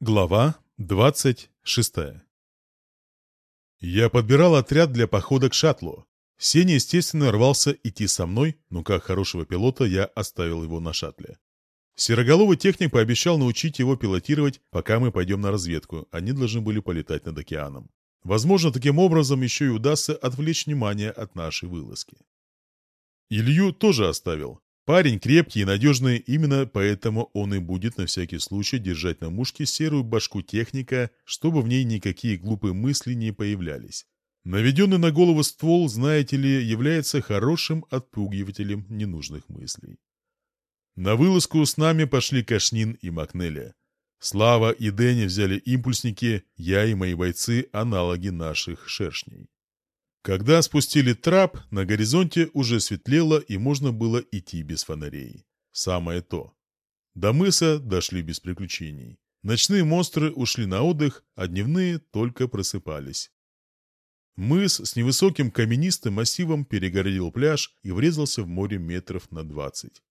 Глава 26 Я подбирал отряд для похода к шаттлу. Сеня, естественно, рвался идти со мной, но как хорошего пилота я оставил его на шаттле. Сероголовый техник пообещал научить его пилотировать, пока мы пойдем на разведку. Они должны были полетать над океаном. Возможно, таким образом еще и удастся отвлечь внимание от нашей вылазки. Илью тоже оставил. Парень крепкий и надежный, именно поэтому он и будет на всякий случай держать на мушке серую башку техника, чтобы в ней никакие глупые мысли не появлялись. Наведенный на голову ствол, знаете ли, является хорошим отпугивателем ненужных мыслей. На вылазку с нами пошли Кашнин и Макнеля. Слава и Дэнни взяли импульсники, я и мои бойцы – аналоги наших шершней. Когда спустили трап, на горизонте уже светлело и можно было идти без фонарей. Самое то. До мыса дошли без приключений. Ночные монстры ушли на отдых, а дневные только просыпались. Мыс с невысоким каменистым массивом перегородил пляж и врезался в море метров на двадцать.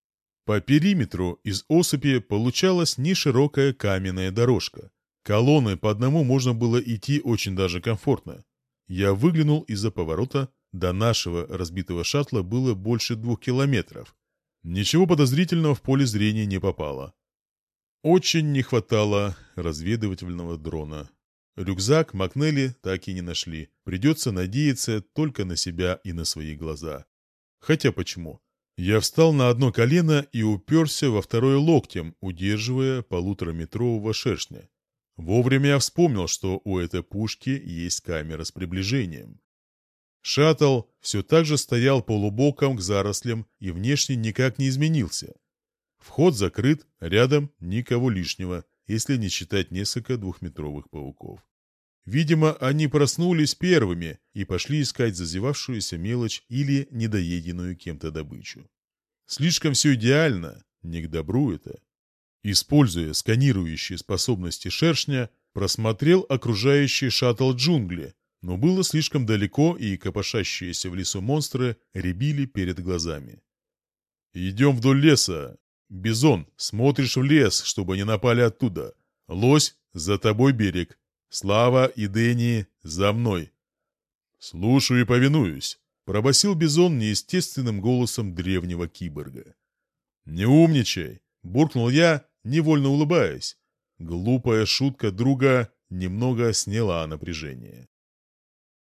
По периметру из осыпи получалась неширокая каменная дорожка. Колонны по одному можно было идти очень даже комфортно. Я выглянул из-за поворота. До нашего разбитого шаттла было больше двух километров. Ничего подозрительного в поле зрения не попало. Очень не хватало разведывательного дрона. Рюкзак Макнелли так и не нашли. Придется надеяться только на себя и на свои глаза. Хотя почему? Я встал на одно колено и уперся во второе локтем, удерживая полутораметрового шершня. Вовремя я вспомнил, что у этой пушки есть камера с приближением. Шаттл все так же стоял полубоком к зарослям и внешне никак не изменился. Вход закрыт, рядом никого лишнего, если не считать несколько двухметровых пауков. Видимо, они проснулись первыми и пошли искать зазевавшуюся мелочь или недоеденную кем-то добычу. Слишком все идеально, не к добру это. Используя сканирующие способности шершня, просмотрел окружающие шаттл джунгли, но было слишком далеко, и копошащиеся в лесу монстры рябили перед глазами. «Идем вдоль леса. Бизон, смотришь в лес, чтобы не напали оттуда. Лось, за тобой берег. Слава и Дэнни, за мной». «Слушаю и повинуюсь», — пробасил Бизон неестественным голосом древнего киборга. «Не умничай», — буркнул я, невольно улыбаясь. Глупая шутка друга немного сняла напряжение.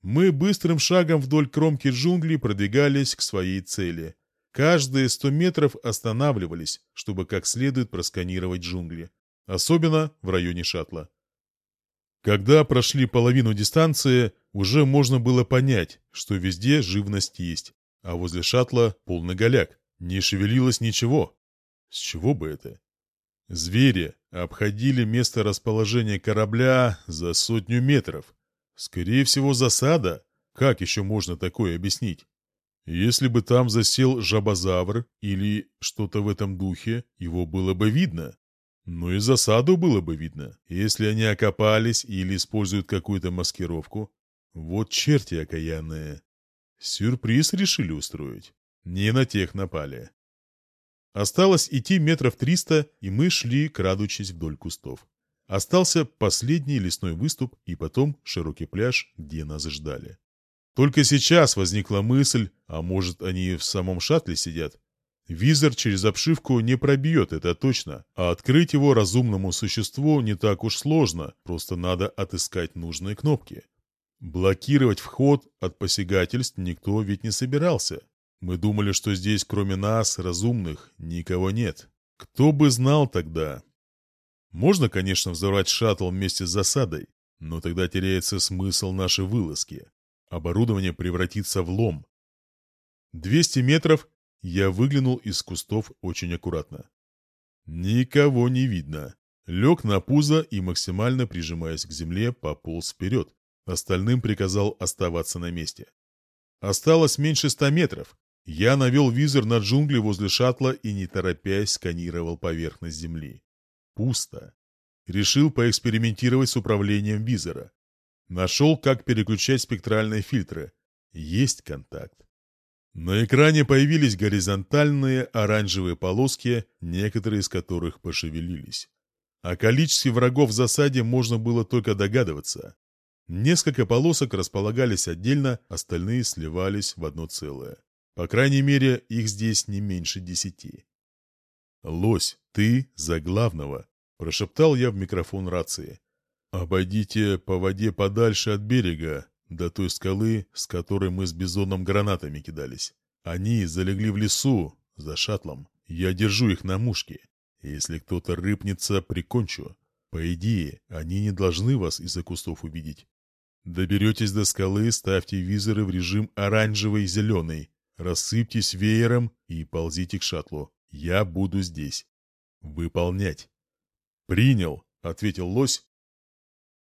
Мы быстрым шагом вдоль кромки джунглей продвигались к своей цели. Каждые сто метров останавливались, чтобы как следует просканировать джунгли. Особенно в районе шаттла. Когда прошли половину дистанции, уже можно было понять, что везде живность есть, а возле шаттла полный голяк. Не шевелилось ничего. С чего бы это? Звери обходили место расположения корабля за сотню метров. Скорее всего, засада. Как еще можно такое объяснить? Если бы там засел жабозавр или что-то в этом духе, его было бы видно. Но и засаду было бы видно, если они окопались или используют какую-то маскировку. Вот черти окаянные. Сюрприз решили устроить. Не на тех напали. Осталось идти метров триста, и мы шли, крадучись вдоль кустов. Остался последний лесной выступ и потом широкий пляж, где нас ждали. Только сейчас возникла мысль, а может они в самом шаттле сидят? Визор через обшивку не пробьет, это точно, а открыть его разумному существу не так уж сложно, просто надо отыскать нужные кнопки. Блокировать вход от посягательств никто ведь не собирался. Мы думали, что здесь кроме нас, разумных, никого нет. Кто бы знал тогда? Можно, конечно, взорвать шаттл вместе с засадой, но тогда теряется смысл нашей вылазки. Оборудование превратится в лом. 200 метров я выглянул из кустов очень аккуратно. Никого не видно. Лег на пузо и, максимально прижимаясь к земле, пополз вперед. Остальным приказал оставаться на месте. Осталось меньше ста метров. Я навел визор на джунгли возле шаттла и, не торопясь, сканировал поверхность земли. Пусто. Решил поэкспериментировать с управлением визора. Нашел, как переключать спектральные фильтры. Есть контакт. На экране появились горизонтальные оранжевые полоски, некоторые из которых пошевелились. О количестве врагов в засаде можно было только догадываться. Несколько полосок располагались отдельно, остальные сливались в одно целое. По крайней мере, их здесь не меньше десяти. «Лось, ты за главного!» – прошептал я в микрофон рации. «Обойдите по воде подальше от берега, до той скалы, с которой мы с бизоном гранатами кидались. Они залегли в лесу, за шаттлом. Я держу их на мушке. Если кто-то рыпнется, прикончу. По идее, они не должны вас из-за кустов увидеть. Доберетесь до скалы, ставьте визоры в режим оранжевый и зеленый. Рассыпьтесь веером и ползите к шаттлу. Я буду здесь. Выполнять. «Принял», — ответил лось.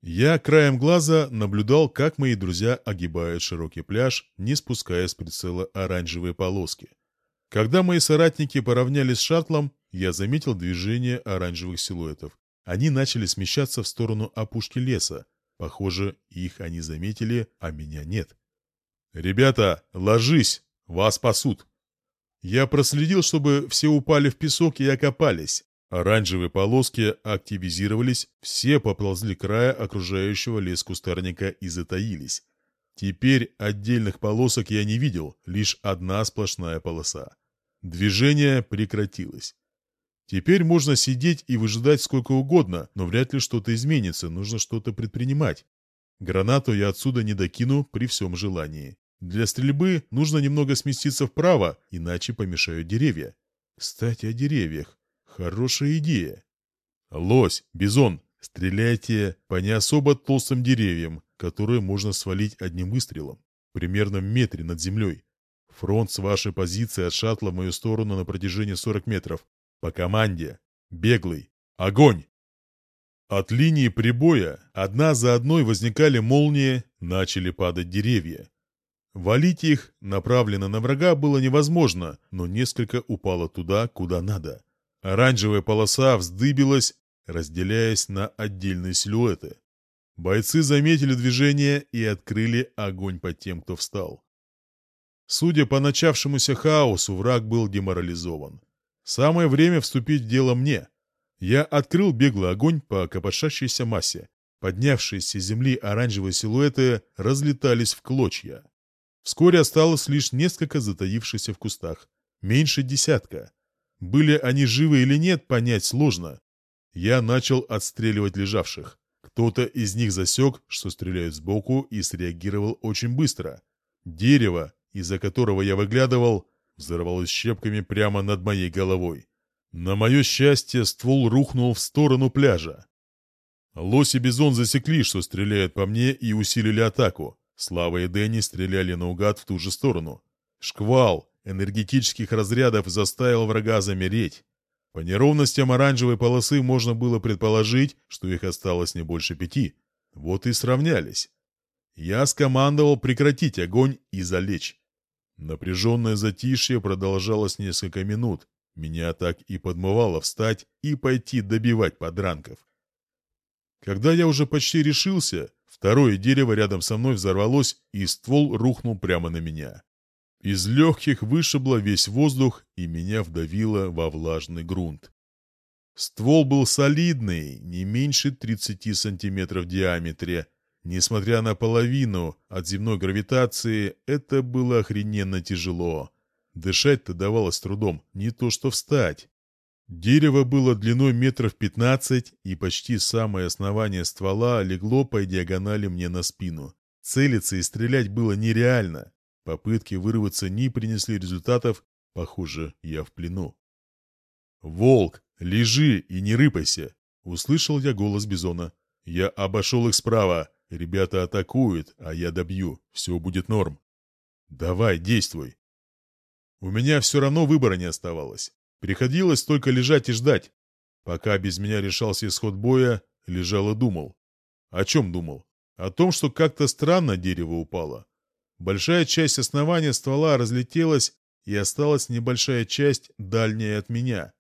Я краем глаза наблюдал, как мои друзья огибают широкий пляж, не спуская с прицела оранжевые полоски. Когда мои соратники поравнялись с шаттлом, я заметил движение оранжевых силуэтов. Они начали смещаться в сторону опушки леса. Похоже, их они заметили, а меня нет. «Ребята, ложись! Вас спасут!» Я проследил, чтобы все упали в песок и окопались. Оранжевые полоски активизировались, все поползли края окружающего лес кустарника и затаились. Теперь отдельных полосок я не видел, лишь одна сплошная полоса. Движение прекратилось. Теперь можно сидеть и выжидать сколько угодно, но вряд ли что-то изменится, нужно что-то предпринимать. Гранату я отсюда не докину при всем желании. Для стрельбы нужно немного сместиться вправо, иначе помешают деревья. Кстати, о деревьях. Хорошая идея. Лось, бизон, стреляйте по не особо толстым деревьям, которые можно свалить одним выстрелом, примерно в метре над землей. Фронт с вашей позиции от шаттла в мою сторону на протяжении 40 метров. По команде. Беглый. Огонь! От линии прибоя одна за одной возникали молнии, начали падать деревья. Валить их, направленно на врага, было невозможно, но несколько упало туда, куда надо. Оранжевая полоса вздыбилась, разделяясь на отдельные силуэты. Бойцы заметили движение и открыли огонь по тем, кто встал. Судя по начавшемуся хаосу, враг был деморализован. Самое время вступить в дело мне. Я открыл беглый огонь по копошащейся массе. Поднявшиеся с земли оранжевые силуэты разлетались в клочья. Вскоре осталось лишь несколько затаившихся в кустах. Меньше десятка. Были они живы или нет, понять сложно. Я начал отстреливать лежавших. Кто-то из них засек, что стреляют сбоку, и среагировал очень быстро. Дерево, из-за которого я выглядывал, взорвалось щепками прямо над моей головой. На мое счастье, ствол рухнул в сторону пляжа. Лось и Бизон засекли, что стреляют по мне, и усилили атаку. Слава и Дэнни стреляли наугад в ту же сторону. Шквал энергетических разрядов заставил врага замереть. По неровностям оранжевой полосы можно было предположить, что их осталось не больше пяти. Вот и сравнялись. Я скомандовал прекратить огонь и залечь. Напряженное затишье продолжалось несколько минут. Меня так и подмывало встать и пойти добивать подранков. Когда я уже почти решился, второе дерево рядом со мной взорвалось, и ствол рухнул прямо на меня. Из легких вышибло весь воздух, и меня вдавило во влажный грунт. Ствол был солидный, не меньше 30 сантиметров в диаметре. Несмотря на половину от земной гравитации, это было охрененно тяжело. Дышать-то давалось трудом, не то что встать. Дерево было длиной метров пятнадцать, и почти самое основание ствола легло по диагонали мне на спину. Целиться и стрелять было нереально. Попытки вырваться не принесли результатов, похоже, я в плену. «Волк, лежи и не рыпайся!» — услышал я голос Бизона. «Я обошел их справа. Ребята атакуют, а я добью. Все будет норм. Давай, действуй!» У меня все равно выбора не оставалось. Приходилось только лежать и ждать. Пока без меня решался исход боя, лежал и думал. О чем думал? О том, что как-то странно дерево упало. Большая часть основания ствола разлетелась, и осталась небольшая часть, дальняя от меня.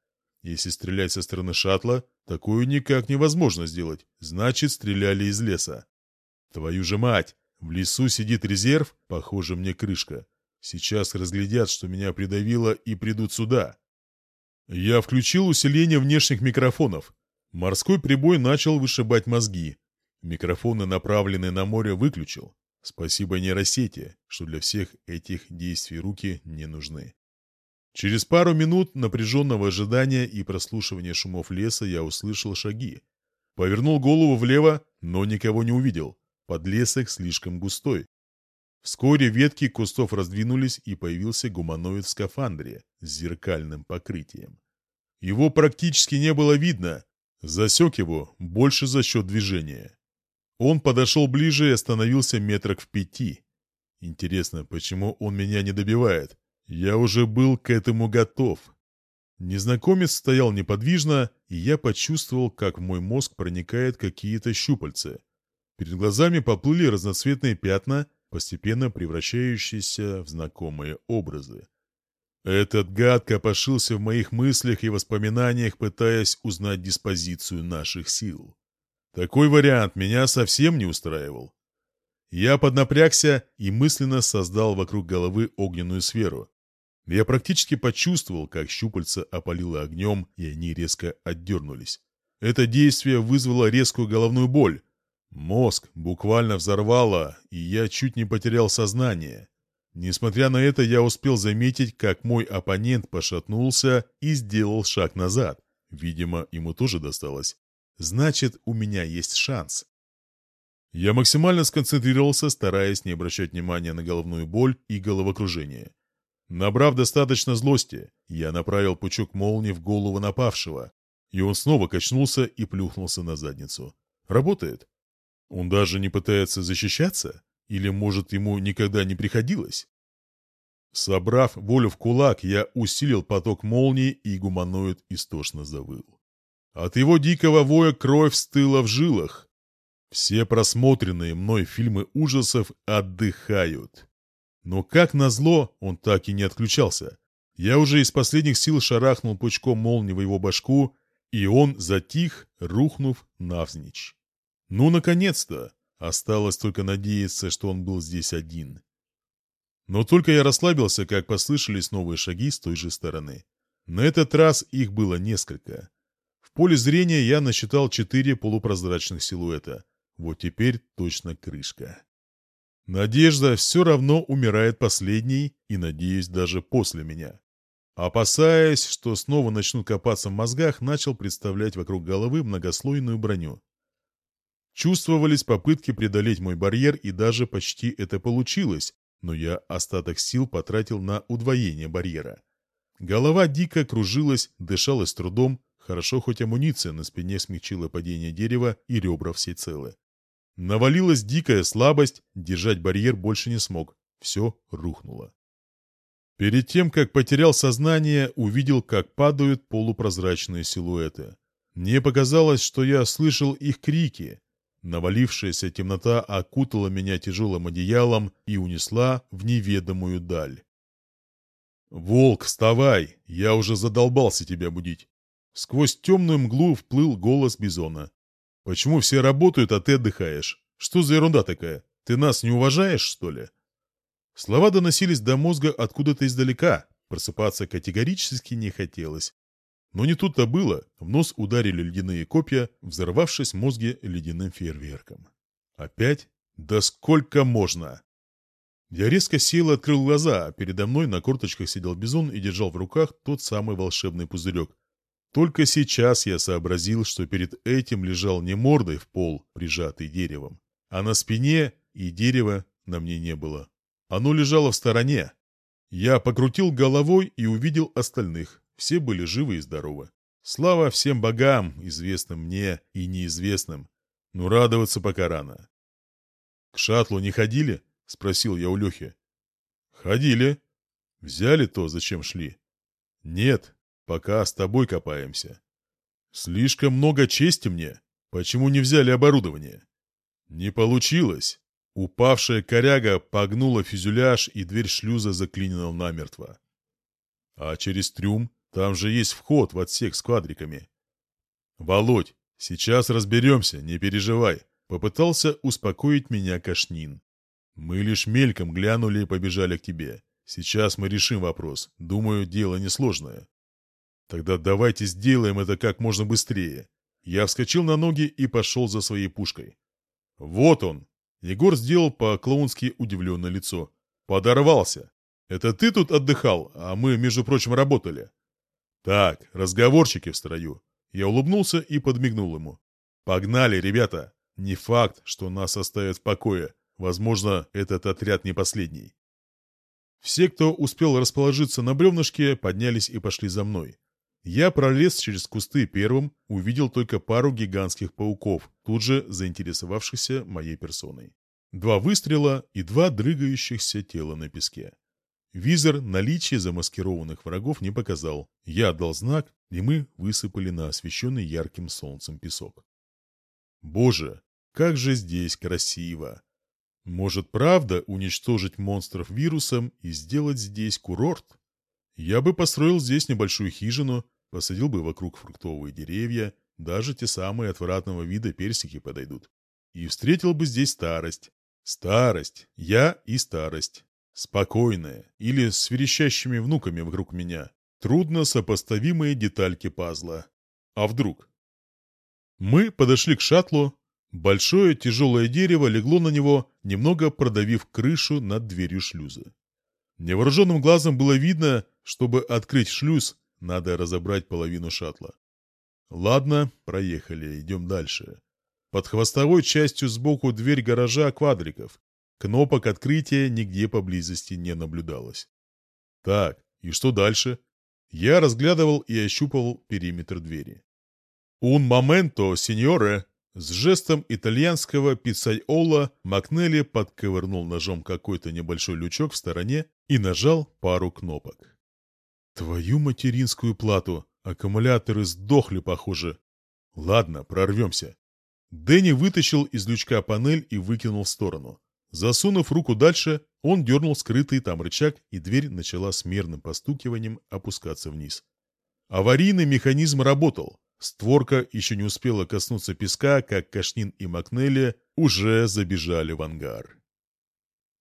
Если стрелять со стороны шаттла, такую никак невозможно сделать. Значит, стреляли из леса. Твою же мать! В лесу сидит резерв, похоже мне крышка. Сейчас разглядят, что меня придавило, и придут сюда. Я включил усиление внешних микрофонов. Морской прибой начал вышибать мозги. Микрофоны, направленные на море, выключил. Спасибо нейросети, что для всех этих действий руки не нужны. Через пару минут напряженного ожидания и прослушивания шумов леса я услышал шаги. Повернул голову влево, но никого не увидел. Подлесок слишком густой. Вскоре ветки кустов раздвинулись, и появился гуманоид в скафандре с зеркальным покрытием. Его практически не было видно. Засек его больше за счет движения. Он подошел ближе и остановился метрах в пяти. Интересно, почему он меня не добивает? Я уже был к этому готов. Незнакомец стоял неподвижно, и я почувствовал, как в мой мозг проникают какие-то щупальца. Перед глазами поплыли разноцветные пятна, постепенно превращающиеся в знакомые образы. Этот гад копошился в моих мыслях и воспоминаниях, пытаясь узнать диспозицию наших сил. Такой вариант меня совсем не устраивал. Я поднапрягся и мысленно создал вокруг головы огненную сферу. Я практически почувствовал, как щупальца опалило огнем, и они резко отдернулись. Это действие вызвало резкую головную боль, Мозг буквально взорвало, и я чуть не потерял сознание. Несмотря на это, я успел заметить, как мой оппонент пошатнулся и сделал шаг назад. Видимо, ему тоже досталось. Значит, у меня есть шанс. Я максимально сконцентрировался, стараясь не обращать внимания на головную боль и головокружение. Набрав достаточно злости, я направил пучок молнии в голову напавшего, и он снова качнулся и плюхнулся на задницу. Работает. Он даже не пытается защищаться? Или, может, ему никогда не приходилось? Собрав волю в кулак, я усилил поток молнии, и гуманоид истошно завыл. От его дикого воя кровь стыла в жилах. Все просмотренные мной фильмы ужасов отдыхают. Но как назло, он так и не отключался. Я уже из последних сил шарахнул пучком молнии в его башку, и он затих, рухнув навзничь. Ну, наконец-то! Осталось только надеяться, что он был здесь один. Но только я расслабился, как послышались новые шаги с той же стороны. На этот раз их было несколько. В поле зрения я насчитал четыре полупрозрачных силуэта. Вот теперь точно крышка. Надежда все равно умирает последней и, надеюсь, даже после меня. Опасаясь, что снова начнут копаться в мозгах, начал представлять вокруг головы многослойную броню. Чувствовались попытки преодолеть мой барьер, и даже почти это получилось, но я остаток сил потратил на удвоение барьера. Голова дико кружилась, дышалась трудом, хорошо хоть амуниция на спине смягчила падение дерева и ребра все целы. Навалилась дикая слабость, держать барьер больше не смог, все рухнуло. Перед тем, как потерял сознание, увидел, как падают полупрозрачные силуэты. Мне показалось, что я слышал их крики, Навалившаяся темнота окутала меня тяжелым одеялом и унесла в неведомую даль. «Волк, вставай! Я уже задолбался тебя будить!» Сквозь темную мглу вплыл голос Бизона. «Почему все работают, а ты отдыхаешь? Что за ерунда такая? Ты нас не уважаешь, что ли?» Слова доносились до мозга откуда-то издалека. Просыпаться категорически не хотелось. Но не тут-то было. В нос ударили ледяные копья, взорвавшись в мозге ледяным фейерверком. Опять? Да сколько можно? Я резко сел и открыл глаза, а передо мной на корточках сидел бизон и держал в руках тот самый волшебный пузырек. Только сейчас я сообразил, что перед этим лежал не мордой в пол, прижатый деревом, а на спине и дерева на мне не было. Оно лежало в стороне. Я покрутил головой и увидел остальных. Все были живы и здоровы. Слава всем богам, известным мне и неизвестным. Но радоваться пока рано. — К шаттлу не ходили? — спросил я у Лехи. — Ходили. — Взяли то, зачем шли? — Нет, пока с тобой копаемся. — Слишком много чести мне. Почему не взяли оборудование? — Не получилось. Упавшая коряга погнула фюзеляж, и дверь шлюза заклинила намертво. А через трюм там же есть вход в отсек с квадриками. Володь, сейчас разберемся, не переживай. Попытался успокоить меня Кашнин. Мы лишь мельком глянули и побежали к тебе. Сейчас мы решим вопрос. Думаю, дело несложное. Тогда давайте сделаем это как можно быстрее. Я вскочил на ноги и пошел за своей пушкой. «Вот он!» Егор сделал по-клоунски удивленное лицо. «Подорвался! Это ты тут отдыхал, а мы, между прочим, работали?» «Так, разговорчики в строю». Я улыбнулся и подмигнул ему. «Погнали, ребята! Не факт, что нас оставят в покое. Возможно, этот отряд не последний». Все, кто успел расположиться на бревнышке, поднялись и пошли за мной. Я пролез через кусты первым, увидел только пару гигантских пауков, тут же заинтересовавшихся моей персоной. Два выстрела и два дрыгающихся тела на песке. Визор наличие замаскированных врагов не показал. Я отдал знак, и мы высыпали на освещенный ярким солнцем песок. Боже, как же здесь красиво! Может, правда уничтожить монстров вирусом и сделать здесь курорт? Я бы построил здесь небольшую хижину, Посадил бы вокруг фруктовые деревья, даже те самые отвратного вида персики подойдут. И встретил бы здесь старость. Старость. Я и старость. Спокойная. Или с верещащими внуками вокруг меня. Трудно сопоставимые детальки пазла. А вдруг? Мы подошли к шаттлу. Большое тяжелое дерево легло на него, немного продавив крышу над дверью шлюза. Невооруженным глазом было видно, чтобы открыть шлюз, надо разобрать половину шаттла. Ладно, проехали, идем дальше. Под хвостовой частью сбоку дверь гаража квадриков. Кнопок открытия нигде поблизости не наблюдалось. Так, и что дальше? Я разглядывал и ощупывал периметр двери. «Un momento, сеньоре!» С жестом итальянского пиццайола Макнелли подковырнул ножом какой-то небольшой лючок в стороне и нажал пару кнопок. Твою материнскую плату. Аккумуляторы сдохли, похоже. Ладно, прорвемся. Дэнни вытащил из лючка панель и выкинул в сторону. Засунув руку дальше, он дернул скрытый там рычаг, и дверь начала с мерным постукиванием опускаться вниз. Аварийный механизм работал. Створка еще не успела коснуться песка, как Кашнин и Макнелли уже забежали в ангар.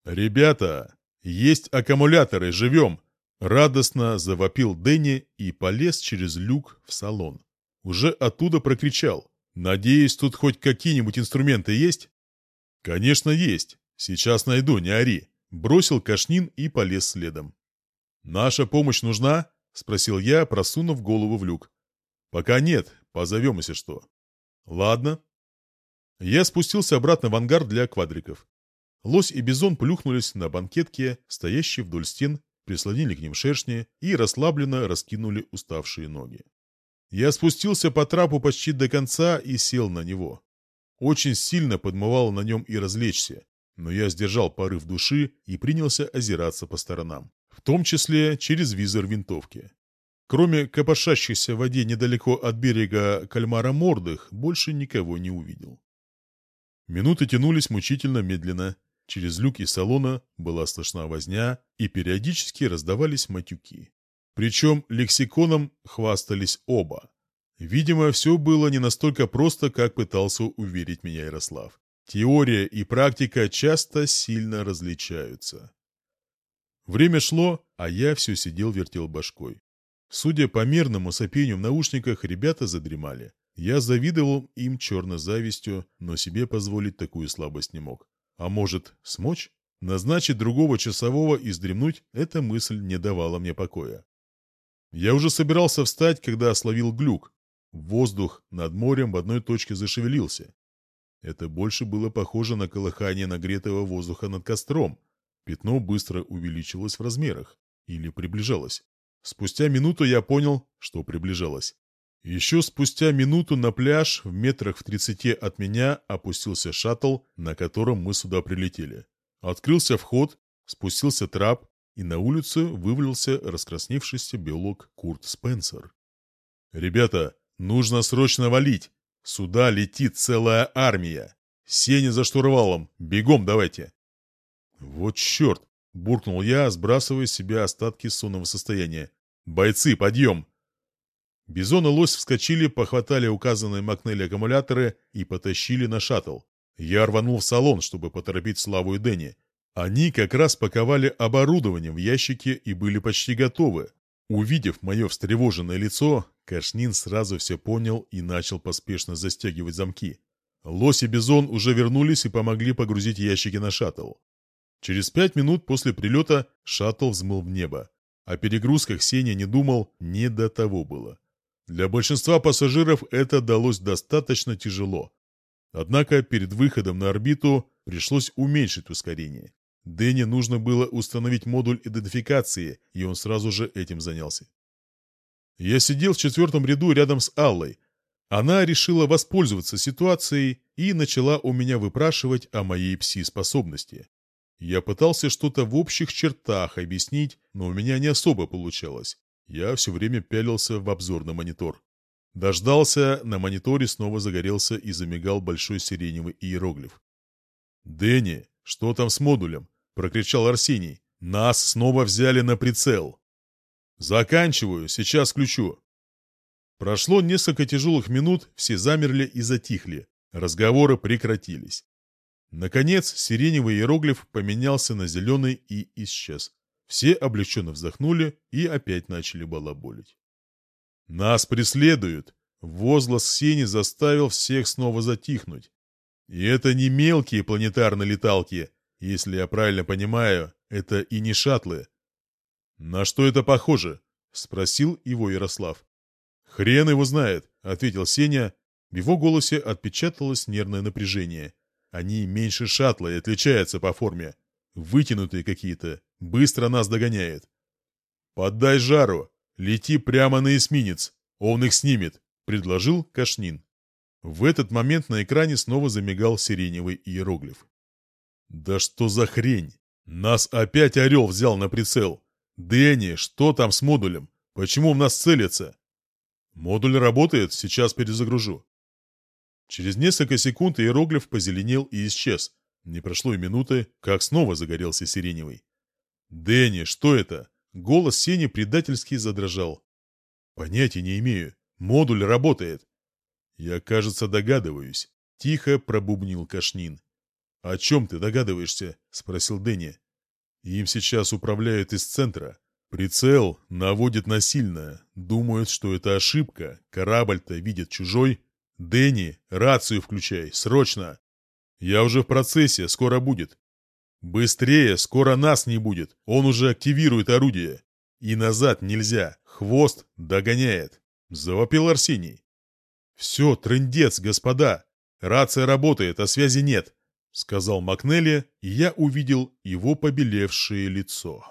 «Ребята, есть аккумуляторы, живем!» Радостно завопил Дэнни и полез через люк в салон. Уже оттуда прокричал. «Надеюсь, тут хоть какие-нибудь инструменты есть?» «Конечно, есть. Сейчас найду, не ори». Бросил Кашнин и полез следом. «Наша помощь нужна?» — спросил я, просунув голову в люк. «Пока нет. Позовем, если что». «Ладно». Я спустился обратно в ангар для квадриков. Лось и бизон плюхнулись на банкетке, стоящей вдоль стен, прислонили к ним шершни и расслабленно раскинули уставшие ноги. Я спустился по трапу почти до конца и сел на него. Очень сильно подмывало на нем и развлечься, но я сдержал порыв души и принялся озираться по сторонам, в том числе через визор винтовки. Кроме копошащихся в воде недалеко от берега кальмара мордых, больше никого не увидел. Минуты тянулись мучительно медленно, Через люк из салона была слышна возня, и периодически раздавались матюки. Причем лексиконом хвастались оба. Видимо, все было не настолько просто, как пытался уверить меня Ярослав. Теория и практика часто сильно различаются. Время шло, а я все сидел вертел башкой. Судя по мерному сопению в наушниках, ребята задремали. Я завидовал им черной завистью, но себе позволить такую слабость не мог. А может, смочь? Назначить другого часового и сдремнуть – эта мысль не давала мне покоя. Я уже собирался встать, когда словил глюк. Воздух над морем в одной точке зашевелился. Это больше было похоже на колыхание нагретого воздуха над костром. Пятно быстро увеличилось в размерах. Или приближалось. Спустя минуту я понял, что приближалось. Еще спустя минуту на пляж в метрах в тридцати от меня опустился шаттл, на котором мы сюда прилетели. Открылся вход, спустился трап, и на улицу вывалился раскрасневшийся белок Курт Спенсер. «Ребята, нужно срочно валить! Сюда летит целая армия! Сени за штурвалом! Бегом давайте!» «Вот черт!» — буркнул я, сбрасывая с себя остатки сонного состояния. «Бойцы, подъем! Бизон и лось вскочили, похватали указанные Макнелли аккумуляторы и потащили на шаттл. Я рванул в салон, чтобы поторопить Славу и Дэнни. Они как раз паковали оборудование в ящике и были почти готовы. Увидев мое встревоженное лицо, Кашнин сразу все понял и начал поспешно застегивать замки. Лось и Бизон уже вернулись и помогли погрузить ящики на шаттл. Через пять минут после прилета шаттл взмыл в небо. О перегрузках Сеня не думал, не до того было. Для большинства пассажиров это далось достаточно тяжело. Однако перед выходом на орбиту пришлось уменьшить ускорение. Дэнни нужно было установить модуль идентификации, и он сразу же этим занялся. Я сидел в четвертом ряду рядом с Аллой. Она решила воспользоваться ситуацией и начала у меня выпрашивать о моей пси-способности. Я пытался что-то в общих чертах объяснить, но у меня не особо получалось. Я все время пялился в обзорный монитор. Дождался, на мониторе снова загорелся и замигал большой сиреневый иероглиф. «Дэнни, что там с модулем?» — прокричал Арсений. «Нас снова взяли на прицел!» «Заканчиваю, сейчас включу». Прошло несколько тяжелых минут, все замерли и затихли. Разговоры прекратились. Наконец, сиреневый иероглиф поменялся на зеленый и исчез. Все облегченно вздохнули и опять начали балаболить. «Нас преследуют!» Возглас Сени заставил всех снова затихнуть. И это не мелкие планетарные леталки, если я правильно понимаю, это и не шаттлы. «На что это похоже?» — спросил его Ярослав. «Хрен его знает», — ответил Сеня. В его голосе отпечаталось нервное напряжение. «Они меньше шаттла и отличаются по форме. Вытянутые какие-то. Быстро нас догоняет». «Поддай жару. Лети прямо на эсминец. Он их снимет», — предложил Кашнин. В этот момент на экране снова замигал сиреневый иероглиф. «Да что за хрень? Нас опять Орел взял на прицел. «Дэнни, что там с модулем? Почему в нас целятся?» «Модуль работает, сейчас перезагружу». Через несколько секунд иероглиф позеленел и исчез. Не прошло и минуты, как снова загорелся сиреневый. «Дэнни, что это?» Голос Сени предательски задрожал. «Понятия не имею. Модуль работает». «Я, кажется, догадываюсь», — тихо пробубнил Кашнин. «О чем ты догадываешься?» — спросил Дэнни. Им сейчас управляют из центра. Прицел наводит насильно. Думают, что это ошибка. Корабль-то видит чужой. Дэнни, рацию включай, срочно. Я уже в процессе, скоро будет. Быстрее, скоро нас не будет. Он уже активирует орудие. И назад нельзя. Хвост догоняет. Завопил Арсений. Все, трындец, господа. Рация работает, а связи нет. — сказал Макнелли, и я увидел его побелевшее лицо.